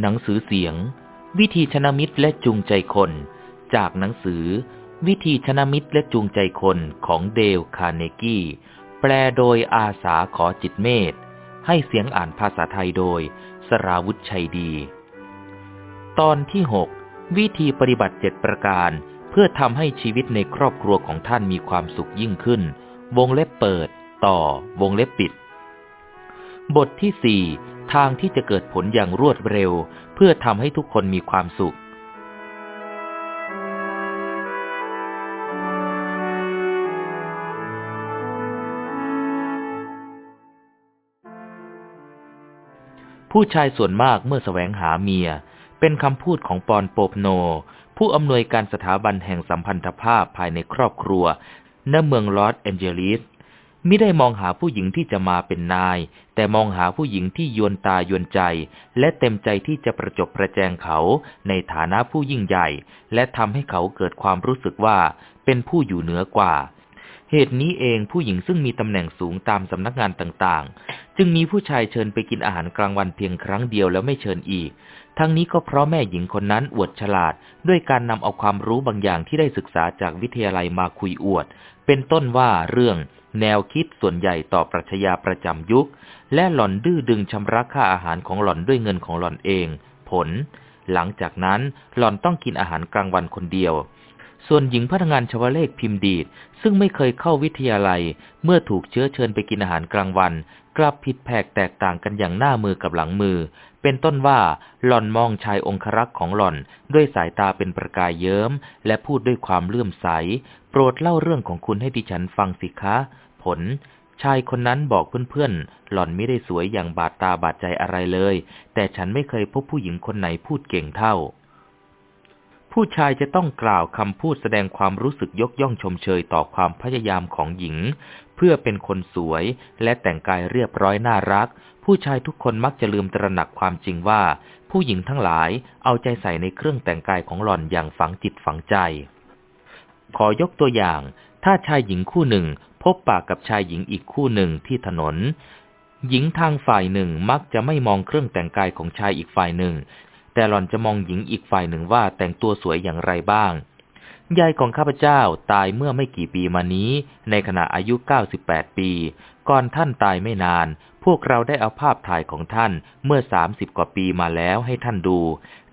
หนังสือเสียง วิธีชนะมิตรและจูงใจคน จากหนังสือ วิธีชนะมิตรและจูงใจคนของเดลคาร์เนกี้ แปลโดยอาสาขอจิตเมธให้เสียงอ่านภาษาไทยโดย สราวุธชัยดี ตอนที่ 6 วิธีปฏิบัติเจ็ดประการ เพื่อทำให้ชีวิตในครอบครัวของท่านมีความสุขยิ่งขึ้น วงเล็บเปิด ต่อ วงเล็บปิด บทที่สี่ ทางที่จะเกิดผลอย่างรวดเร็ว เพื่อทำให้ทุกคนมีความสุข ผู้ชายส่วนมากเมื่อแสวงหาเมีย เป็นคำพูดของปอนโปบโน ผู้อำนวยการสถาบันแห่งสัมพันธภาพภายในครอบครัวณเมืองลอสแอนเจลิส ม่ได้มองหาผู้หญิงที่จะมาเป็นนาย แต่มองหาผู้หญิงที่ยวนตายวนใจ และเต็มใจที่จะประจบประแจงเขาในฐานะผู้ยิ่งใหญ่ และทำให้เขาเกิดความรู้สึกว่าเป็นผู้อยู่เหนือกว่า เหตุนี้เองผู้หญิงซึ่งมีตำแหน่งสูงตามสำนักงานต่างๆ จึงมีผู้ชายเชิญไปกินอาหารกลางวันเพียงครั้งเดียวแล้วไม่เชิญอีก ทั้งนี้ก็เพราะแม่หญิงคนนั้นอวดฉลาด ด้วยการนำเอาความรู้บางอย่างที่ได้ศึกษาจากวิทยาลัยมาคุยอวด เป็นต้นว่าเรื่อง แนวคิดส่วนใหญ่ต่อปรัชญาประจำยุค และหล่อนดื้อดึงชำระค่าอาหารของหล่อนด้วยเงินของหล่อนเอง ผล หลังจากนั้นหล่อนต้องกินอาหารกลางวันคนเดียว ส่วนหญิงพนักงานชวเลขพิมพ์ดีด ซึ่งไม่เคยเข้าวิทยาลัย เมื่อถูกเชื้อเชิญไปกินอาหารกลางวัน กลับผิดแผกแตกต่างกันอย่างหน้ามือกับหลังมือ เป็นต้นว่าหล่อนมองชายองครักษ์ของหล่อน ด้วยสายตาเป็นประกายเยิ้ม และพูดด้วยความเลื่อมใส โปรดเล่าเรื่องของคุณให้ดิฉันฟังสิคะ ผลชายคนนั้นบอกเพื่อนๆ หล่อนไม่ได้สวยอย่างบาดตาบาดใจอะไรเลย แต่ฉันไม่เคยพบผู้หญิงคนไหนพูดเก่งเท่า ผู้ชายจะต้องกล่าวคำพูดแสดงความรู้สึกยกย่องชมเชยต่อความพยายามของหญิง เพื่อเป็นคนสวยและแต่งกายเรียบร้อยน่ารัก ผู้ชายทุกคนมักจะลืมตระหนักความจริงว่า ผู้หญิงทั้งหลายเอาใจใส่ในเครื่องแต่งกายของหล่อนอย่างฝังจิตฝังใจ ขอยกตัวอย่าง ถ้าชายหญิงคู่หนึ่ง พบปากกับชายหญิงอีกคู่หนึ่งที่ถนนหญิงทางฝ่ายหนึ่งมักจะไม่มองเครื่องแต่งกายของชายอีกฝ่ายหนึ่ง แต่หล่อนจะมองหญิงอีกฝ่ายหนึ่งว่าแต่งตัวสวยอย่างไรบ้าง ยายของข้าพเจ้าตายเมื่อไม่กี่ปีมานี้ ในขณะอายุ 98 ปี ก่อนท่านตายไม่นาน พวกเราได้เอาภาพถ่ายของท่านเมื่อ 30 กว่าปีมาแล้วให้ท่านดู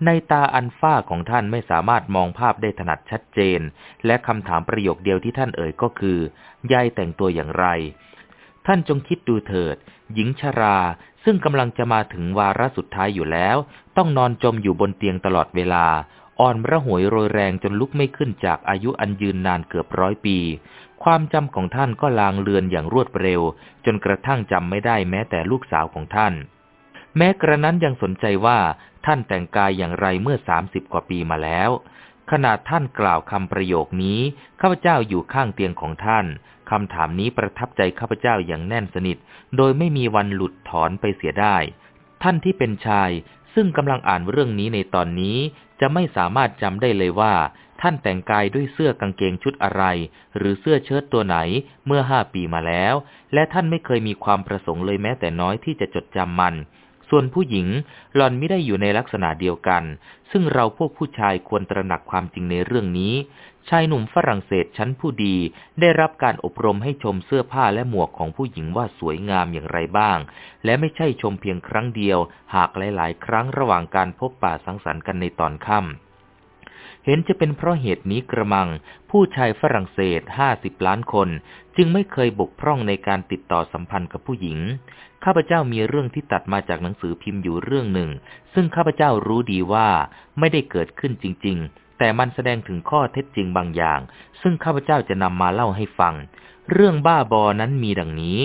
ในตาอันฝ้าของท่านไม่สามารถมองภาพได้ถนัดชัดเจน และคำถามประโยคเดียวที่ท่านเอ่ยก็คือยายแต่งตัวอย่างไร ท่านจงคิดดูเถิด หญิงชรา ซึ่งกำลังจะมาถึงวาระสุดท้ายอยู่แล้ว ต้องนอนจมอยู่บนเตียงตลอดเวลา อ่อนระหวยโรยแรงจนลุกไม่ขึ้นจากอายุอันยืนนานเกือบร้อยปี ความจำของท่านก็ลางเลือนอย่างรวดเร็ว จนกระทั่งจำไม่ได้แม้แต่ลูกสาวของท่าน แม้กระนั้นยังสนใจว่าท่านแต่งกายอย่างไรเมื่อสามสิบกว่าปีมาแล้วขณะท่านกล่าวคำประโยคนี้ข้าพเจ้าอยู่ข้างเตียงของท่าน คำถามนี้ประทับใจข้าพเจ้าอย่างแน่นสนิท โดยไม่มีวันหลุดถอนไปเสียได้ ท่านที่เป็นชายซึ่งกำลังอ่านเรื่องนี้ในตอนนี้ จะไม่สามารถจำได้เลยว่า ท่านแต่งกายด้วยเสื้อกางเกงชุดอะไร หรือเสื้อเชิ้ตตัวไหนเมื่อห้าปีมาแล้ว และท่านไม่เคยมีความประสงค์เลยแม้แต่น้อยที่จะจดจำมัน ส่วนผู้หญิงหล่อนไม่ได้อยู่ในลักษณะเดียวกัน ซึ่งเราพวกผู้ชายควรตระหนักความจริงในเรื่องนี้ ชายหนุ่มฝรั่งเศสชั้นผู้ดี ได้รับการอบรมให้ชมเสื้อผ้าและหมวกของผู้หญิงว่าสวยงามอย่างไรบ้าง และไม่ใช่ชมเพียงครั้งเดียว หากหลาย ๆ ครั้งระหว่างการพบป่าสังสรรค์กันในตอนค่ำ เห็นจะเป็นเพราะเหตุนี้กระมัง ผู้ชายฝรั่งเศสห้าสิบล้านคน จึงไม่เคยบกพร่องในการติดต่อสัมพันธ์กับผู้หญิง ข้าพเจ้ามีเรื่องที่ตัดมาจากหนังสือพิมพ์อยู่เรื่องหนึ่ง ซึ่งข้าพเจ้ารู้ดีว่าไม่ได้เกิดขึ้นจริง ๆ แต่มันแสดงถึงข้อเท็จจริงบางอย่าง ซึ่งข้าพเจ้าจะนำมาเล่าให้ฟัง เรื่องบ้าบอนั้นมีดังนี้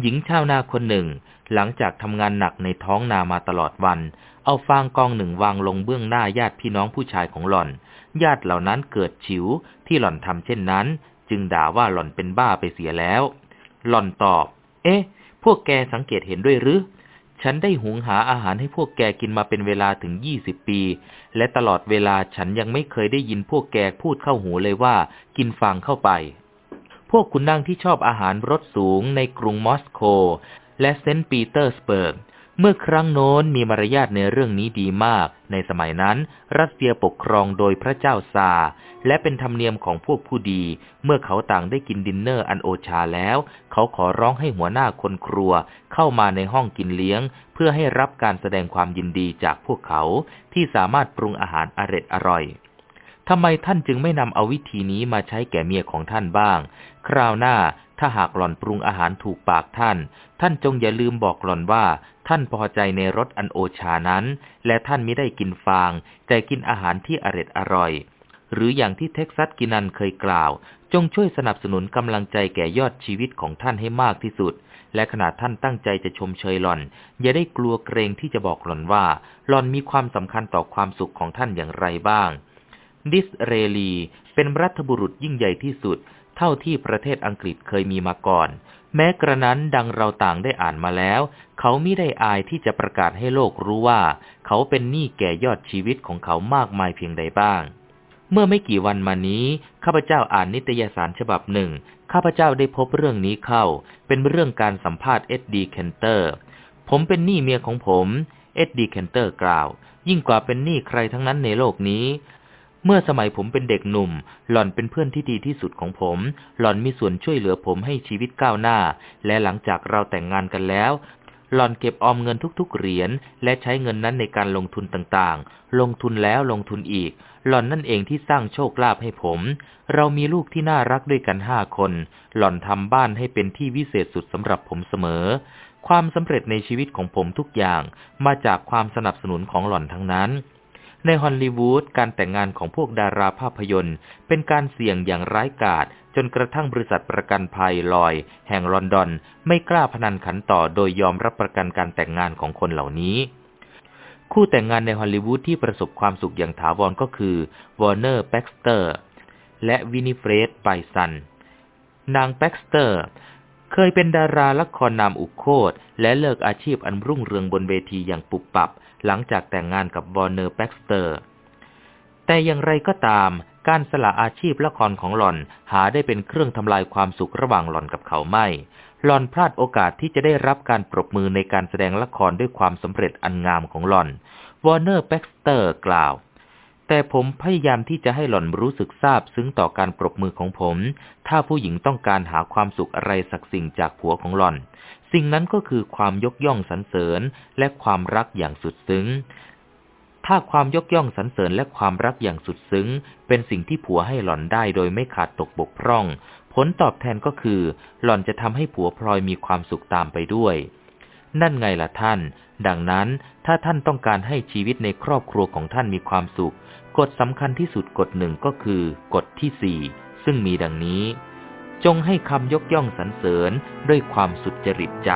หญิงชาวนาคนหนึ่ง หลังจากทำงานหนักในท้องนามาตลอดวัน เอาฟางกองหนึ่งวางลงเบื้องหน้าญาติพี่น้องผู้ชายของหล่อน ญาติเหล่านั้นเกิดฉิวที่หล่อนทำเช่นนั้น จึงด่าว่าหล่อนเป็นบ้าไปเสียแล้ว หล่อนตอบ เอ๊ะ พวกแกสังเกตเห็นด้วยหรือ ฉันได้หุงหาอาหารให้พวกแกกินมาเป็นเวลาถึงยี่สิบปี และตลอดเวลาฉันยังไม่เคยได้ยินพวกแกพูดเข้าหูเลยว่า กินฟางเข้าไป พวกขุนนางที่ชอบอาหารรสสูงในกรุงมอสโก และเซนต์ปีเตอร์สเบิร์ก เมื่อครั้งโน้นมีมารยาทในเรื่องนี้ดีมาก ในสมัยนั้น รัสเซียปกครองโดยพระเจ้าซาร์ และเป็นธรรมเนียมของพวกผู้ดี เมื่อเขาต่างได้กินดินเนอร์อันโอชาแล้ว เขาขอร้องให้หัวหน้าคนครัว เข้ามาในห้องกินเลี้ยง เพื่อให้รับการแสดงความยินดีจากพวกเขาที่สามารถปรุงอาหารอร็ดอร่อย ทำไมท่านจึงไม่นำเอาวิธีนี้มาใช้แก่เมียของท่านบ้าง คราวหน้าถ้าหากหล่อนปรุงอาหารถูกปากท่าน ท่านจงอย่าลืมบอกหล่อนว่า ท่านพอใจในรสอันโอชานั้น และท่านไม่ได้กินฟาง แต่กินอาหารที่อร็ดอร่อย หรืออย่างที่เท็กซัสกินันเคยกล่าว จงช่วยสนับสนุนกำลังใจแก่ยอดชีวิตของท่านให้มากที่สุด และขณะท่านตั้งใจจะชมเชยหล่อน อย่าได้กลัวเกรงที่จะบอกหล่อนว่า หล่อนมีความสำคัญต่อความสุขของท่านอย่างไรบ้าง ดิสเรลี เป็นรัฐบุรุษยิ่งใหญ่ที่สุด เท่าที่ประเทศอังกฤษเคยมีมาก่อน แม้กระนั้นดังเราต่างได้อ่านมาแล้ว เขาไม่ได้อายที่จะประกาศให้โลกรู้ว่า เขาเป็นหนี้แก่ยอดชีวิตของเขามากมายเพียงใดบ้าง เมื่อไม่กี่วันมานี้ข้าพเจ้าอ่านนิตยสารฉบับหนึ่ง ข้าพเจ้าได้พบเรื่องนี้เข้า เป็นเรื่องการสัมภาษณ์เอ็ดดีเคนเตอร์ ผมเป็นหนี้เมียของผม เอ็ดดีเคนเตอร์กล่าว ยิ่งกว่าเป็นหนี้ใครทั้งนั้นในโลกนี้ เมื่อสมัยผมเป็นเด็กหนุ่ม หล่อนเป็นเพื่อนที่ดีที่สุดของผม หล่อนมีส่วนช่วยเหลือผมให้ชีวิตก้าวหน้า และหลังจากเราแต่งงานกันแล้ว หล่อนเก็บออมเงินทุกๆเหรียญและใช้เงินนั้นในการลงทุนต่างๆ ลงทุนแล้วลงทุนอีก หล่อนนั่นเองที่สร้างโชคลาภให้ผม เรามีลูกที่น่ารักด้วยกันห้าคน หล่อนทำบ้านให้เป็นที่วิเศษสุดสำหรับผมเสมอ ความสำเร็จในชีวิตของผมทุกอย่าง มาจากความสนับสนุนของหล่อนทั้งนั้น ในฮอลลีวูดการแต่งงานของพวกดาราภาพยนตร์ เป็นการเสี่ยงอย่างร้ายกาจจนกระทั่งบริษัทประกันภัยลอย แห่งลอนดอน ไม่กล้าพนันขันต่อโดยยอมรับประกันการแต่งงานของคนเหล่านี้ คู่แต่งงานในฮอลลีวูดที่ประสบความสุขอย่างถาวรก็คือวอร์เนอร์แบ็กสเตอร์และวินิเฟรดไบซันนางแบ็กสเตอร์ เคยเป็นดาราละครนามอุโฆษและเลิกอาชีพอันรุ่งเรืองบนเวทีอย่างปุบปับ หลังจากแต่งงานกับวอร์เนอร์แบ็กสเตอร์ แต่อย่างไรก็ตาม การสละอาชีพละครของหล่อนหาได้เป็นเครื่องทำลายความสุขระหว่างหล่อนกับเขาไม่ หล่อนพลาดโอกาสที่จะได้รับการปรบมือในการแสดงละครด้วยความสำเร็จอันงามของหล่อนวอร์เนอร์แบ็กสเตอร์กล่าว แต่ผมพยายามที่จะให้หล่อนรู้สึกซาบซึ้งต่อการปรบมือของผม ถ้าผู้หญิงต้องการหาความสุขอะไรสักสิ่งจากผัวของหล่อน สิ่งนั้นก็คือความยกย่องสรรเสริญและความรักอย่างสุดซึ้ง ถ้าความยกย่องสรรเสริญและความรักอย่างสุดซึ้ง เป็นสิ่งที่ผัวให้หล่อนได้โดยไม่ขาดตกบกพร่อง ผลตอบแทนก็คือ หล่อนจะทำให้ผัวพลอยมีความสุขตามไปด้วยนั่นไงล่ะท่าน ดังนั้นถ้าท่านต้องการให้ชีวิตในครอบครัวของท่านมีความสุข กฎสำคัญที่สุดกฎหนึ่งก็คือกฎที่สี่ซึ่งมีดังนี้ จงให้คำยกย่องสรรเสริญด้วยความสุจริตใจ